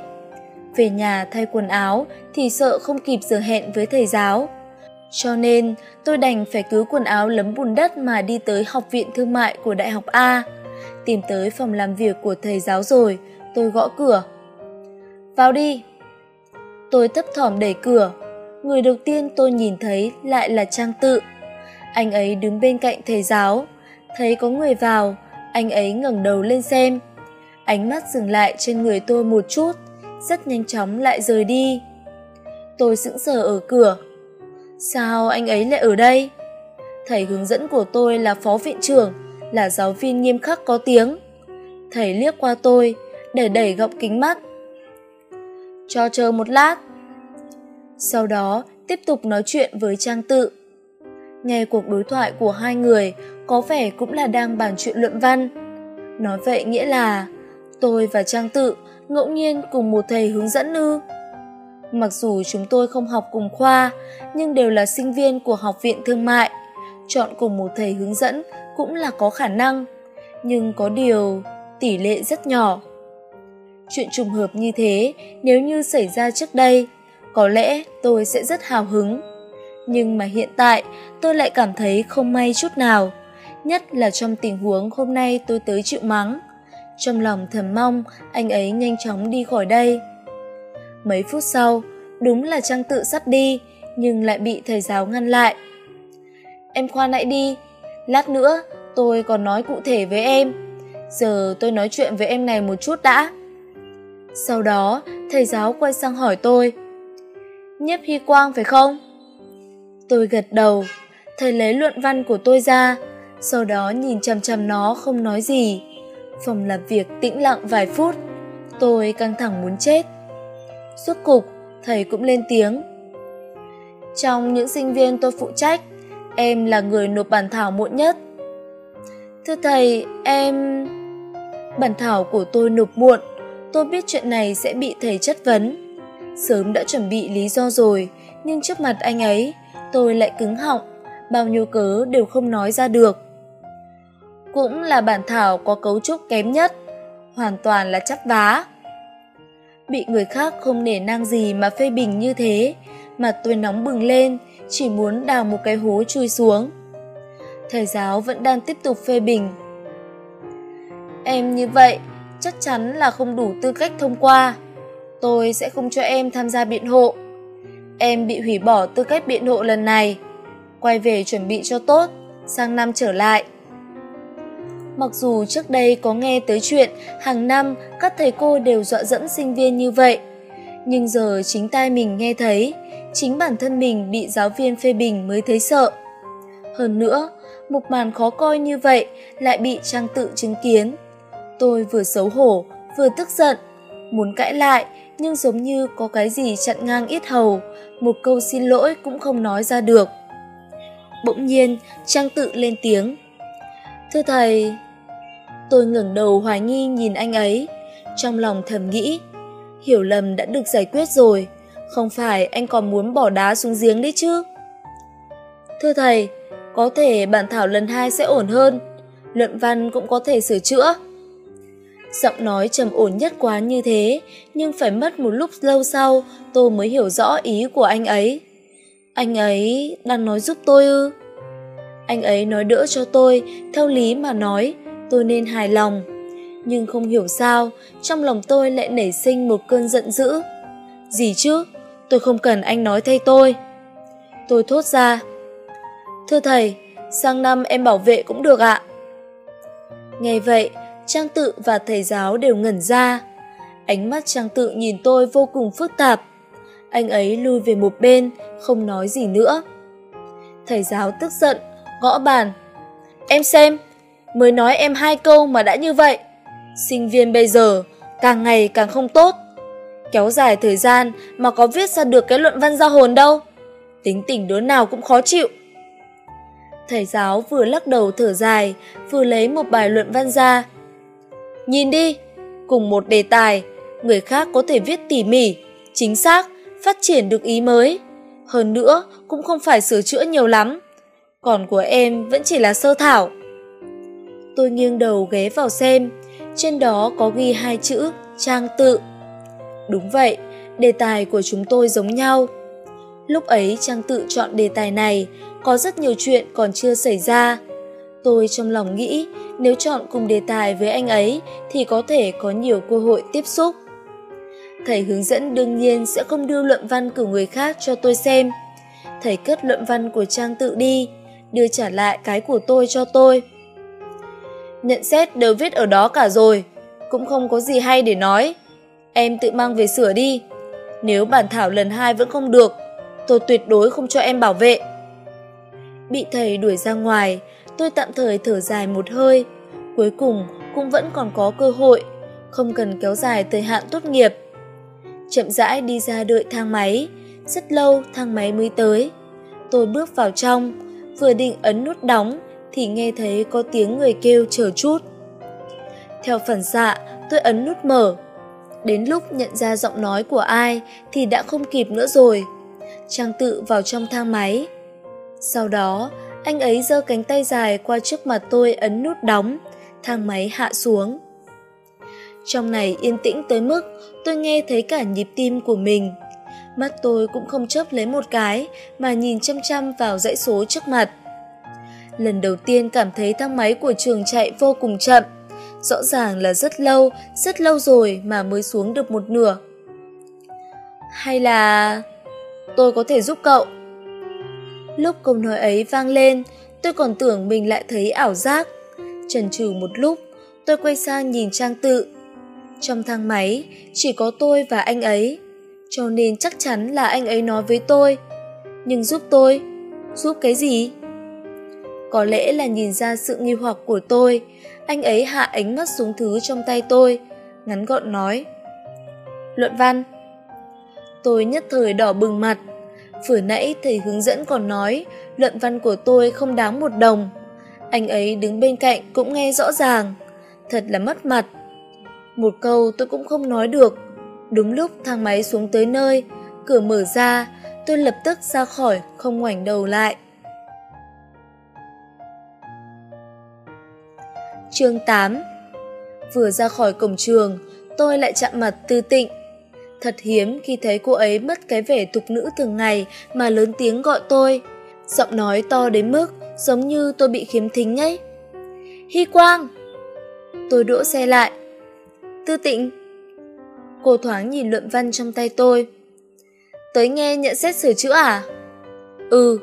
Về nhà thay quần áo thì sợ không kịp giờ hẹn với thầy giáo. Cho nên, tôi đành phải cứ quần áo lấm bùn đất mà đi tới học viện thương mại của đại học a. Tìm tới phòng làm việc của thầy giáo rồi, tôi gõ cửa. Vào đi. Tôi thấp thỏm đẩy cửa. Người đầu tiên tôi nhìn thấy lại là trang tự anh ấy đứng bên cạnh thầy giáo. Thấy có người vào, anh ấy ngẩng đầu lên xem. Ánh mắt dừng lại trên người tôi một chút, rất nhanh chóng lại rời đi. Tôi sững sờ ở cửa. Sao anh ấy lại ở đây? Thầy hướng dẫn của tôi là phó viện trưởng, là giáo viên nghiêm khắc có tiếng. Thầy liếc qua tôi, để đẩy gọng kính mắt. Cho chờ một lát. Sau đó, tiếp tục nói chuyện với trang tự nghe cuộc đối thoại của hai người, có vẻ cũng là đang bàn chuyện luận văn. Nói vậy nghĩa là, tôi và trang tự ngẫu nhiên cùng một thầy hướng dẫn ư. Mặc dù chúng tôi không học cùng khoa, nhưng đều là sinh viên của học viện thương mại. Chọn cùng một thầy hướng dẫn cũng là có khả năng, nhưng có điều tỷ lệ rất nhỏ. Chuyện trùng hợp như thế, nếu như xảy ra trước đây, có lẽ tôi sẽ rất hào hứng nhưng mà hiện tại, tôi lại cảm thấy không may chút nào. Nhất là trong tình huống hôm nay tôi tới chịu mắng. Trong lòng thầm mong, anh ấy nhanh chóng đi khỏi đây. Mấy phút sau, đúng là trang tự sắp đi, nhưng lại bị thầy giáo ngăn lại. Em khoan nãy đi, lát nữa tôi còn nói cụ thể với em. Giờ tôi nói chuyện với em này một chút đã. Sau đó, thầy giáo quay sang hỏi tôi, nhiếp hy quang phải không? Tôi gật đầu, thầy lấy luận văn của tôi ra, sau đó nhìn chằm chằm nó không nói gì. Phòng làm việc tĩnh lặng vài phút, tôi căng thẳng muốn chết. Suốt cục, thầy cũng lên tiếng. Trong những sinh viên tôi phụ trách, em là người nộp bản thảo muộn nhất. Thưa thầy, em bản thảo của tôi nộp muộn, tôi biết chuyện này sẽ bị thầy chất vấn. Sớm đã chuẩn bị lý do rồi, nhưng trước mặt anh ấy tôi lại cứng họng, bao nhiêu cớ đều không nói ra được. Cũng là bản thảo có cấu trúc kém nhất, hoàn toàn là chắp vá. Bị người khác không nể nang gì mà phê bình như thế mà tôi nóng bừng lên, chỉ muốn đào một cái hố chui xuống. Thầy giáo vẫn đang tiếp tục phê bình. Em như vậy, chắc chắn là không đủ tư cách thông qua. Tôi sẽ không cho em tham gia biện hộ em bị hủy bỏ tư cách biện hộ lần này. Quay về chuẩn bị cho tốt, sang năm trở lại. Mặc dù trước đây có nghe tới chuyện hàng năm các thầy cô đều dọa dẫm sinh viên như vậy, nhưng giờ chính tai mình nghe thấy, chính bản thân mình bị giáo viên phê bình mới thấy sợ. Hơn nữa, một màn khó coi như vậy lại bị trang tự chứng kiến. Tôi vừa xấu hổ, vừa tức giận, muốn cãi lại nhưng giống như có cái gì chặn ngang yết hầu, một câu xin lỗi cũng không nói ra được. Bỗng nhiên, trang tự lên tiếng. Thưa thầy, tôi ngẩng đầu hoài nghi nhìn anh ấy, trong lòng thầm nghĩ, hiểu lầm đã được giải quyết rồi, không phải anh còn muốn bỏ đá xuống giếng đấy chứ? Thưa thầy, có thể bản thảo lần hai sẽ ổn hơn, luận văn cũng có thể sửa chữa giọng nói trầm ổn nhất quán như thế, nhưng phải mất một lúc lâu sau, tôi mới hiểu rõ ý của anh ấy. Anh ấy đang nói giúp tôi ư? Anh ấy nói đỡ cho tôi, theo lý mà nói, tôi nên hài lòng. Nhưng không hiểu sao, trong lòng tôi lại nảy sinh một cơn giận dữ. Gì chứ, tôi không cần anh nói thay tôi. Tôi thốt ra, thưa thầy, sang năm em bảo vệ cũng được ạ. Nghe vậy trang tự và thầy giáo đều ngẩn ra ánh mắt trang tự nhìn tôi vô cùng phức tạp Anh ấy lui về một bên, không nói gì nữa. Thầy giáo tức giận, gõ bàn. Em xem, mới nói em hai câu mà đã như vậy. Sinh viên bây giờ càng ngày càng không tốt. Kéo dài thời gian mà có viết ra được cái luận văn ra hồn đâu. Tính tình đứa nào cũng khó chịu. Thầy giáo vừa lắc đầu thở dài, vừa lấy một bài luận văn ra. Nhìn đi, cùng một đề tài, người khác có thể viết tỉ mỉ, chính xác, phát triển được ý mới. Hơn nữa, cũng không phải sửa chữa nhiều lắm. Còn của em vẫn chỉ là sơ thảo. Tôi nghiêng đầu ghé vào xem, trên đó có ghi hai chữ trang tự. Đúng vậy, đề tài của chúng tôi giống nhau. Lúc ấy Trang tự chọn đề tài này, có rất nhiều chuyện còn chưa xảy ra. Tôi trong lòng nghĩ nếu chọn cùng đề tài với anh ấy thì có thể có nhiều cơ hội tiếp xúc. Thầy hướng dẫn đương nhiên sẽ không đưa luận văn của người khác cho tôi xem. Thầy cất luận văn của Trang tự đi, đưa trả lại cái của tôi cho tôi. Nhận xét đều viết ở đó cả rồi, cũng không có gì hay để nói. Em tự mang về sửa đi. Nếu bản thảo lần hai vẫn không được, tôi tuyệt đối không cho em bảo vệ. Bị thầy đuổi ra ngoài, tôi tạm thời thở dài một hơi. Cuối cùng cũng vẫn còn có cơ hội, không cần kéo dài thời hạn tốt nghiệp. Chậm rãi đi ra đợi thang máy, rất lâu thang máy mới tới. Tôi bước vào trong, vừa định ấn nút đóng thì nghe thấy có tiếng người kêu chờ chút. Theo phản xạ, tôi ấn nút mở. Đến lúc nhận ra giọng nói của ai thì đã không kịp nữa rồi. Trang tự vào trong thang máy. Sau đó, anh ấy giơ cánh tay dài qua trước mặt tôi ấn nút đóng, thang máy hạ xuống. Trong này yên tĩnh tới mức tôi nghe thấy cả nhịp tim của mình. Mắt tôi cũng không chớp lấy một cái mà nhìn chăm chăm vào dãy số trước mặt. Lần đầu tiên cảm thấy thang máy của trường chạy vô cùng chậm. Rõ ràng là rất lâu, rất lâu rồi mà mới xuống được một nửa. Hay là... tôi có thể giúp cậu? Lúc câu nói ấy vang lên, tôi còn tưởng mình lại thấy ảo giác. Chần chừ một lúc, tôi quay sang nhìn Trang Tự. Trong thang máy, chỉ có tôi và anh ấy, cho nên chắc chắn là anh ấy nói với tôi. Nhưng giúp tôi, giúp cái gì? Có lẽ là nhìn ra sự nghi hoặc của tôi, anh ấy hạ ánh mắt xuống thứ trong tay tôi, ngắn gọn nói. Luận văn. Tôi nhất thời đỏ bừng mặt. Vừa nãy thầy hướng dẫn còn nói luận văn của tôi không đáng một đồng. Anh ấy đứng bên cạnh cũng nghe rõ ràng. Thật là mất mặt. Một câu tôi cũng không nói được. Đúng lúc thang máy xuống tới nơi, cửa mở ra, tôi lập tức ra khỏi, không ngoảnh đầu lại. Chương 8 Vừa ra khỏi cổng trường, tôi lại chạm mặt tư tịnh. Thật hiếm khi thấy cô ấy mất cái vẻ tục nữ thường ngày mà lớn tiếng gọi tôi. Giọng nói to đến mức giống như tôi bị khiếm thính ấy. Hy Quang! Tôi đỗ xe lại. Tư tịnh! Cô thoáng nhìn luận văn trong tay tôi. Tới nghe nhận xét sửa chữa à? Ừ.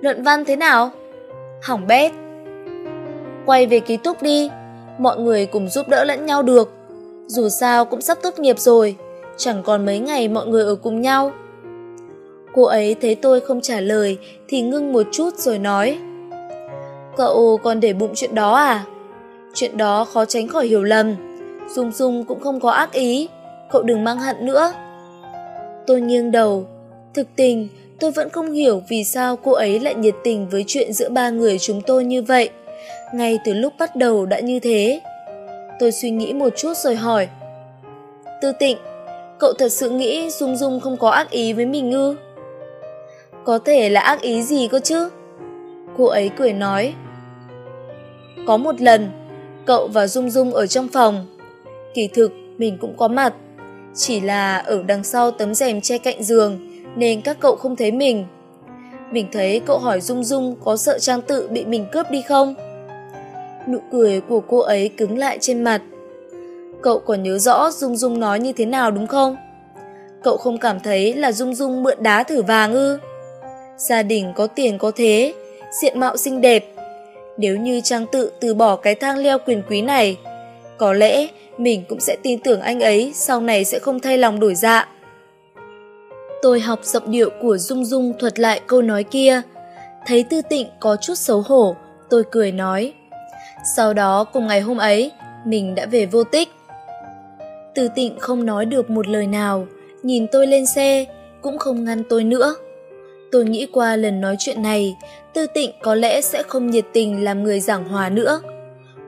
Luận văn thế nào? Hỏng bét quay về ký túc đi mọi người cùng giúp đỡ lẫn nhau được dù sao cũng sắp tốt nghiệp rồi chẳng còn mấy ngày mọi người ở cùng nhau. Cô ấy thấy tôi không trả lời thì ngưng một chút rồi nói. Cậu còn để bụng chuyện đó à? Chuyện đó khó tránh khỏi hiểu lầm. Dung dung cũng không có ác ý. Cậu đừng mang hận nữa. Tôi nghiêng đầu. Thực tình, tôi vẫn không hiểu vì sao cô ấy lại nhiệt tình với chuyện giữa ba người chúng tôi như vậy. Ngay từ lúc bắt đầu đã như thế. Tôi suy nghĩ một chút rồi hỏi. Tư tịnh cậu thật sự nghĩ dung dung không có ác ý với mình ư? Có thể là ác ý gì cơ chứ? Cô ấy cười nói. Có một lần, cậu và dung dung ở trong phòng. Kỳ thực, mình cũng có mặt. Chỉ là ở đằng sau tấm rèm che cạnh giường, nên các cậu không thấy mình. Mình thấy cậu hỏi dung dung có sợ trang tự bị mình cướp đi không? Nụ cười của cô ấy cứng lại trên mặt cậu còn nhớ rõ dung dung nói như thế nào đúng không cậu không cảm thấy là dung dung mượn đá thử vàng ư gia đình có tiền có thế diện mạo xinh đẹp nếu như trang tự từ bỏ cái thang leo quyền quý này có lẽ mình cũng sẽ tin tưởng anh ấy sau này sẽ không thay lòng đổi dạ Tôi học giọng điệu của Dung Dung thuật lại câu nói kia. Thấy Tư Tịnh có chút xấu hổ, tôi cười nói. Sau đó cùng ngày hôm ấy, mình đã về vô tích. Từ Tịnh không nói được một lời nào, nhìn tôi lên xe, cũng không ngăn tôi nữa. Tôi nghĩ qua lần nói chuyện này, Tư Tịnh có lẽ sẽ không nhiệt tình làm người giảng hòa nữa.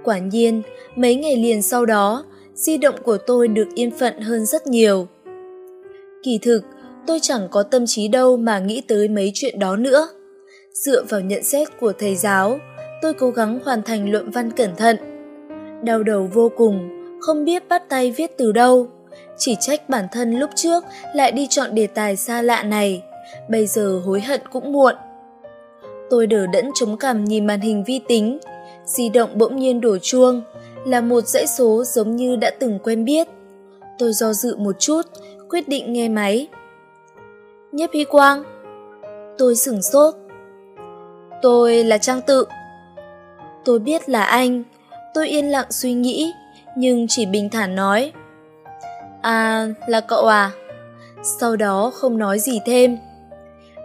Quả nhiên, mấy ngày liền sau đó, di động của tôi được yên phận hơn rất nhiều. Kỳ thực, tôi chẳng có tâm trí đâu mà nghĩ tới mấy chuyện đó nữa. Dựa vào nhận xét của thầy giáo, tôi cố gắng hoàn thành luận văn cẩn thận. Đau đầu vô cùng, không biết bắt tay viết từ đâu. Chỉ trách bản thân lúc trước lại đi chọn đề tài xa lạ này, bây giờ hối hận cũng muộn. Tôi đỡ đẫn chống cằm nhìn màn hình vi tính, di động bỗng nhiên đổ chuông, là một dãy số giống như đã từng quen biết. Tôi do dự một chút, quyết định nghe máy. nhất Hy Quang. Tôi sửng sốt. Tôi là Trang Tự. Tôi biết là anh. Tôi yên lặng suy nghĩ, nhưng chỉ bình thản nói. À, là cậu à? Sau đó không nói gì thêm.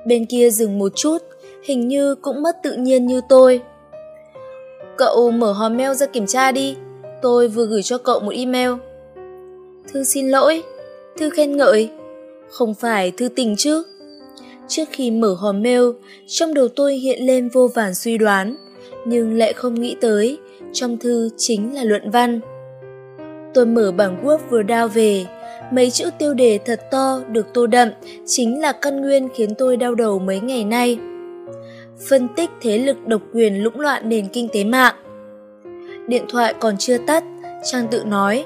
Bên kia dừng một chút, hình như cũng mất tự nhiên như tôi. Cậu mở hòm mail ra kiểm tra đi, tôi vừa gửi cho cậu một email. Thư xin lỗi, thư khen ngợi, không phải thư tình chứ. Trước khi mở hòm mail, trong đầu tôi hiện lên vô vàn suy đoán, nhưng lại không nghĩ tới, trong thư chính là luận văn. Tôi mở bảng Word vừa đao về, mấy chữ tiêu đề thật to được tô đậm chính là căn nguyên khiến tôi đau đầu mấy ngày nay. Phân tích thế lực độc quyền lũng loạn nền kinh tế mạng. Điện thoại còn chưa tắt, Trang tự nói.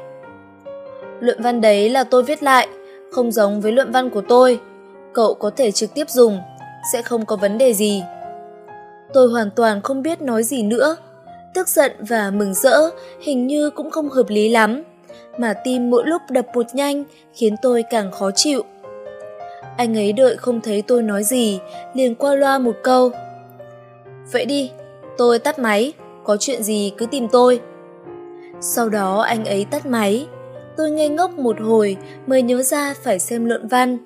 Luận văn đấy là tôi viết lại, không giống với luận văn của tôi. Cậu có thể trực tiếp dùng, sẽ không có vấn đề gì. Tôi hoàn toàn không biết nói gì nữa. Tức giận và mừng rỡ hình như cũng không hợp lý lắm mà tim mỗi lúc đập một nhanh khiến tôi càng khó chịu. Anh ấy đợi không thấy tôi nói gì, liền qua loa một câu. Vậy đi, tôi tắt máy, có chuyện gì cứ tìm tôi. Sau đó anh ấy tắt máy, tôi ngây ngốc một hồi mới nhớ ra phải xem luận văn.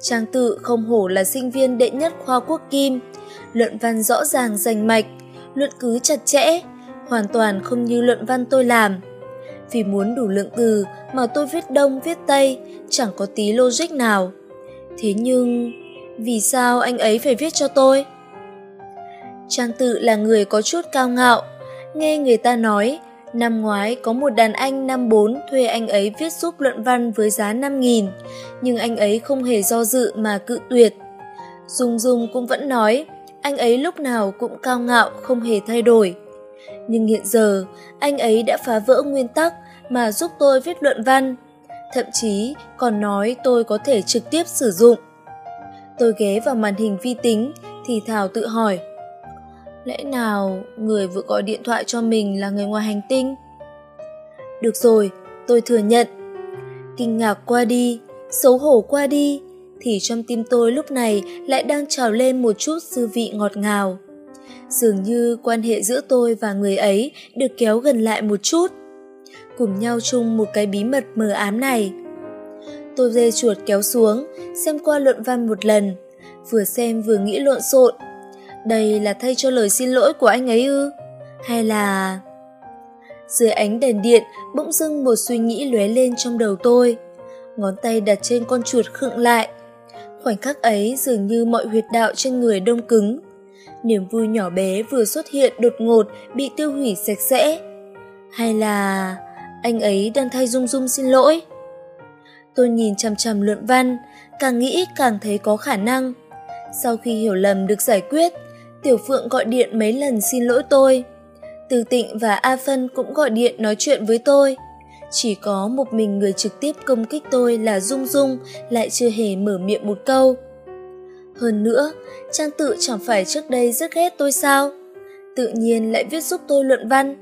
Trang tự không hổ là sinh viên đệ nhất khoa quốc kim, luận văn rõ ràng rành mạch, luận cứ chặt chẽ, hoàn toàn không như luận văn tôi làm vì muốn đủ lượng từ mà tôi viết đông, viết tây, chẳng có tí logic nào. Thế nhưng, vì sao anh ấy phải viết cho tôi? Trang tự là người có chút cao ngạo. Nghe người ta nói, năm ngoái có một đàn anh năm bốn thuê anh ấy viết giúp luận văn với giá năm nghìn, nhưng anh ấy không hề do dự mà cự tuyệt. Dung dung cũng vẫn nói, anh ấy lúc nào cũng cao ngạo, không hề thay đổi nhưng hiện giờ, anh ấy đã phá vỡ nguyên tắc mà giúp tôi viết luận văn. Thậm chí còn nói tôi có thể trực tiếp sử dụng. Tôi ghé vào màn hình vi tính thì thảo tự hỏi, lẽ nào người vừa gọi điện thoại cho mình là người ngoài hành tinh? Được rồi, tôi thừa nhận. Kinh ngạc qua đi, xấu hổ qua đi, thì trong tim tôi lúc này lại đang trào lên một chút dư vị ngọt ngào dường như quan hệ giữa tôi và người ấy được kéo gần lại một chút. Cùng nhau chung một cái bí mật mờ ám này. Tôi dê chuột kéo xuống, xem qua luận văn một lần, vừa xem vừa nghĩ lộn xộn. Đây là thay cho lời xin lỗi của anh ấy ư? Hay là dưới ánh đèn điện bỗng dưng một suy nghĩ lóe lên trong đầu tôi. Ngón tay đặt trên con chuột khựng lại. Khoảnh khắc ấy dường như mọi huyệt đạo trên người đông cứng niềm vui nhỏ bé vừa xuất hiện đột ngột, bị tiêu hủy sạch sẽ. Hay là anh ấy đang thay dung dung xin lỗi? Tôi nhìn chằm chằm luận văn, càng nghĩ càng thấy có khả năng. Sau khi hiểu lầm được giải quyết, tiểu phượng gọi điện mấy lần xin lỗi tôi. Từ tịnh và a phân cũng gọi điện nói chuyện với tôi. Chỉ có một mình người trực tiếp công kích tôi là dung dung lại chưa hề mở miệng một câu hơn nữa, trang tự chẳng phải trước đây rất ghét tôi sao? Tự nhiên lại viết giúp tôi luận văn.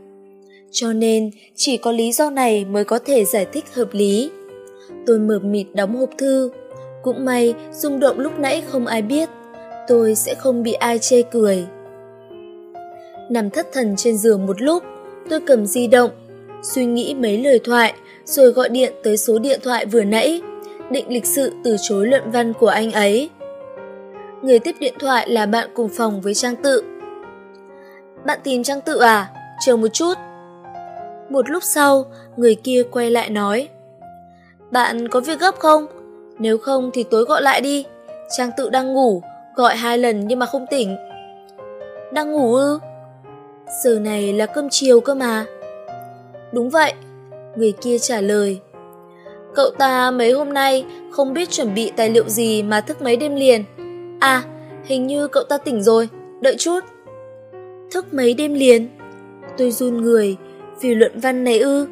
Cho nên, chỉ có lý do này mới có thể giải thích hợp lý. Tôi mờ mịt đóng hộp thư. Cũng may, rung động lúc nãy không ai biết, tôi sẽ không bị ai chê cười. Nằm thất thần trên giường một lúc, tôi cầm di động, suy nghĩ mấy lời thoại, rồi gọi điện tới số điện thoại vừa nãy, định lịch sự từ chối luận văn của anh ấy. Người tiếp điện thoại là bạn cùng phòng với Trang Tự. Bạn tìm Trang Tự à? Chờ một chút. Một lúc sau, người kia quay lại nói. Bạn có việc gấp không? Nếu không thì tối gọi lại đi. Trang Tự đang ngủ, gọi hai lần nhưng mà không tỉnh. Đang ngủ ư? Giờ này là cơm chiều cơ mà. Đúng vậy, người kia trả lời. Cậu ta mấy hôm nay không biết chuẩn bị tài liệu gì mà thức mấy đêm liền. À, hình như cậu ta tỉnh rồi, đợi chút. Thức mấy đêm liền? Tôi run người, vì luận văn này ư.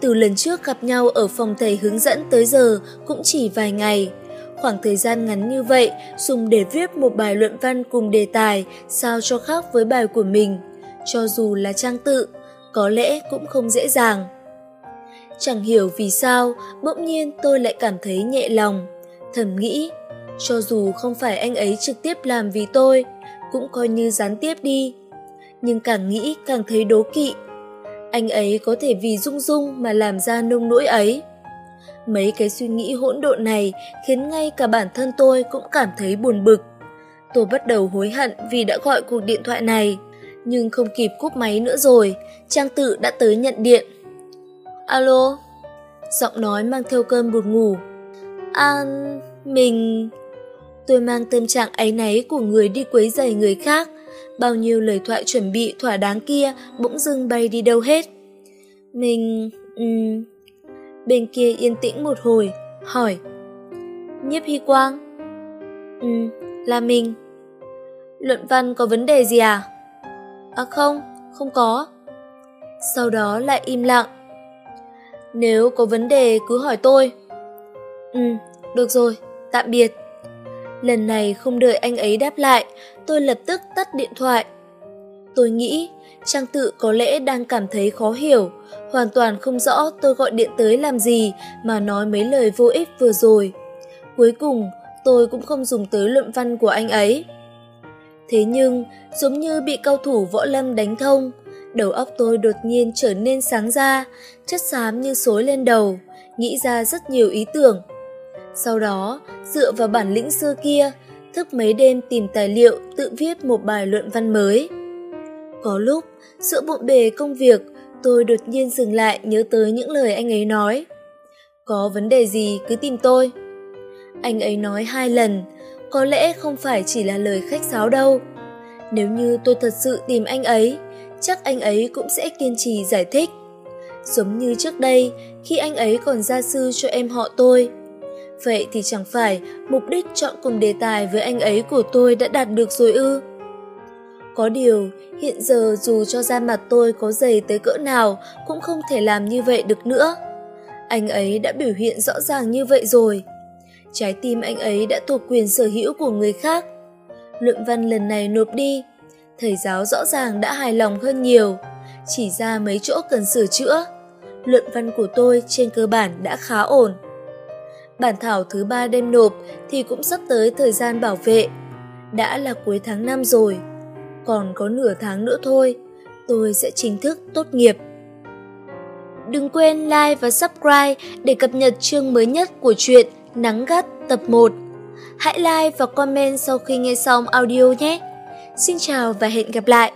Từ lần trước gặp nhau ở phòng thầy hướng dẫn tới giờ cũng chỉ vài ngày. Khoảng thời gian ngắn như vậy dùng để viết một bài luận văn cùng đề tài sao cho khác với bài của mình. Cho dù là trang tự, có lẽ cũng không dễ dàng. Chẳng hiểu vì sao, bỗng nhiên tôi lại cảm thấy nhẹ lòng. Thầm nghĩ, cho dù không phải anh ấy trực tiếp làm vì tôi, cũng coi như gián tiếp đi. Nhưng càng nghĩ càng thấy đố kỵ. Anh ấy có thể vì Dung Dung mà làm ra nông nỗi ấy. Mấy cái suy nghĩ hỗn độn này khiến ngay cả bản thân tôi cũng cảm thấy buồn bực. Tôi bắt đầu hối hận vì đã gọi cuộc điện thoại này, nhưng không kịp cúp máy nữa rồi, Trang Tự đã tới nhận điện. Alo? Giọng nói mang theo cơn buồn ngủ. À, mình... Tôi mang tâm trạng áy náy của người đi quấy giày người khác. Bao nhiêu lời thoại chuẩn bị thỏa đáng kia bỗng dưng bay đi đâu hết. Mình... Um... Bên kia yên tĩnh một hồi, hỏi. Nhiếp Hy Quang? Ừ, là mình. Luận văn có vấn đề gì à? À không, không có. Sau đó lại im lặng. Nếu có vấn đề cứ hỏi tôi. Ừ, được rồi, tạm biệt. Lần này không đợi anh ấy đáp lại, tôi lập tức tắt điện thoại. Tôi nghĩ Trang tự có lẽ đang cảm thấy khó hiểu, hoàn toàn không rõ tôi gọi điện tới làm gì mà nói mấy lời vô ích vừa rồi. Cuối cùng, tôi cũng không dùng tới luận văn của anh ấy. Thế nhưng, giống như bị cao thủ võ lâm đánh thông, đầu óc tôi đột nhiên trở nên sáng ra, chất xám như xối lên đầu, nghĩ ra rất nhiều ý tưởng. Sau đó, dựa vào bản lĩnh xưa kia, thức mấy đêm tìm tài liệu tự viết một bài luận văn mới. Có lúc, giữa bộn bề công việc, tôi đột nhiên dừng lại nhớ tới những lời anh ấy nói. Có vấn đề gì cứ tìm tôi. Anh ấy nói hai lần, có lẽ không phải chỉ là lời khách sáo đâu. Nếu như tôi thật sự tìm anh ấy, chắc anh ấy cũng sẽ kiên trì giải thích. Giống như trước đây, khi anh ấy còn gia sư cho em họ tôi. Vậy thì chẳng phải mục đích chọn cùng đề tài với anh ấy của tôi đã đạt được rồi ư? Có điều, hiện giờ dù cho da mặt tôi có dày tới cỡ nào cũng không thể làm như vậy được nữa. Anh ấy đã biểu hiện rõ ràng như vậy rồi. Trái tim anh ấy đã thuộc quyền sở hữu của người khác. Luận văn lần này nộp đi, thầy giáo rõ ràng đã hài lòng hơn nhiều, chỉ ra mấy chỗ cần sửa chữa. Luận văn của tôi trên cơ bản đã khá ổn. Bản thảo thứ ba đem nộp thì cũng sắp tới thời gian bảo vệ. Đã là cuối tháng 5 rồi, còn có nửa tháng nữa thôi, tôi sẽ chính thức tốt nghiệp. Đừng quên like và subscribe để cập nhật chương mới nhất của truyện Nắng gắt tập 1. Hãy like và comment sau khi nghe xong audio nhé. Xin chào và hẹn gặp lại!